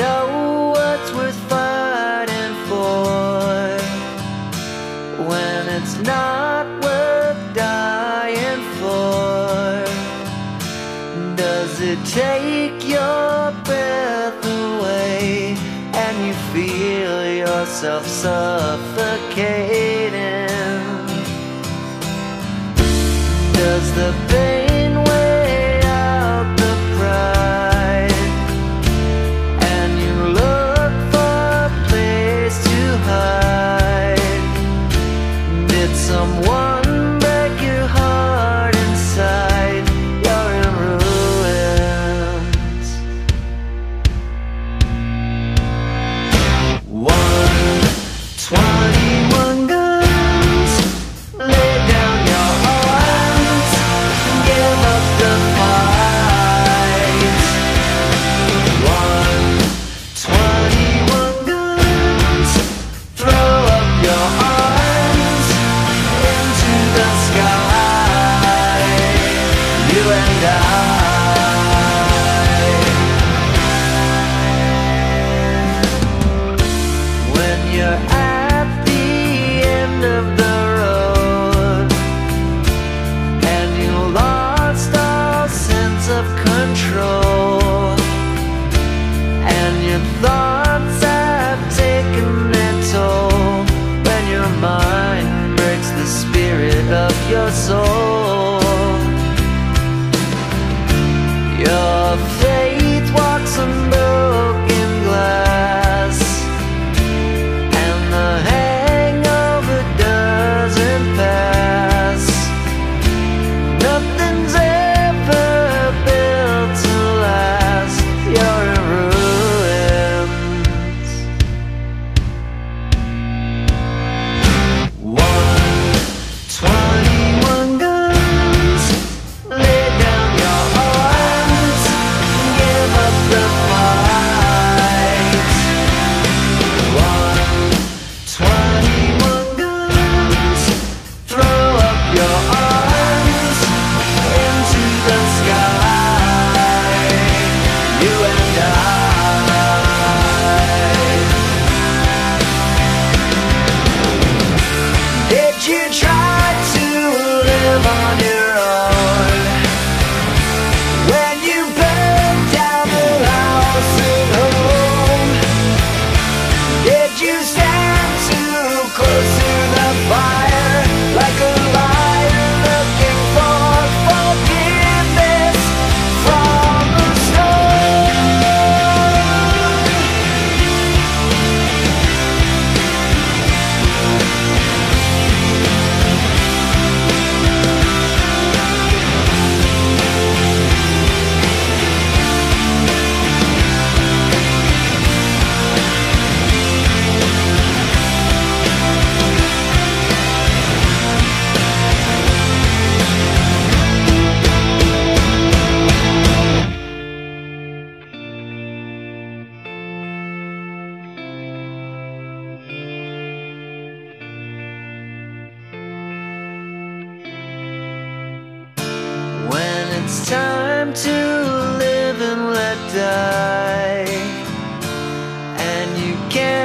know what's worth fighting for when it's not worth dying for. Does it take your breath away and you feel yourself suffocating? Does the pain to live and let die. And you can't.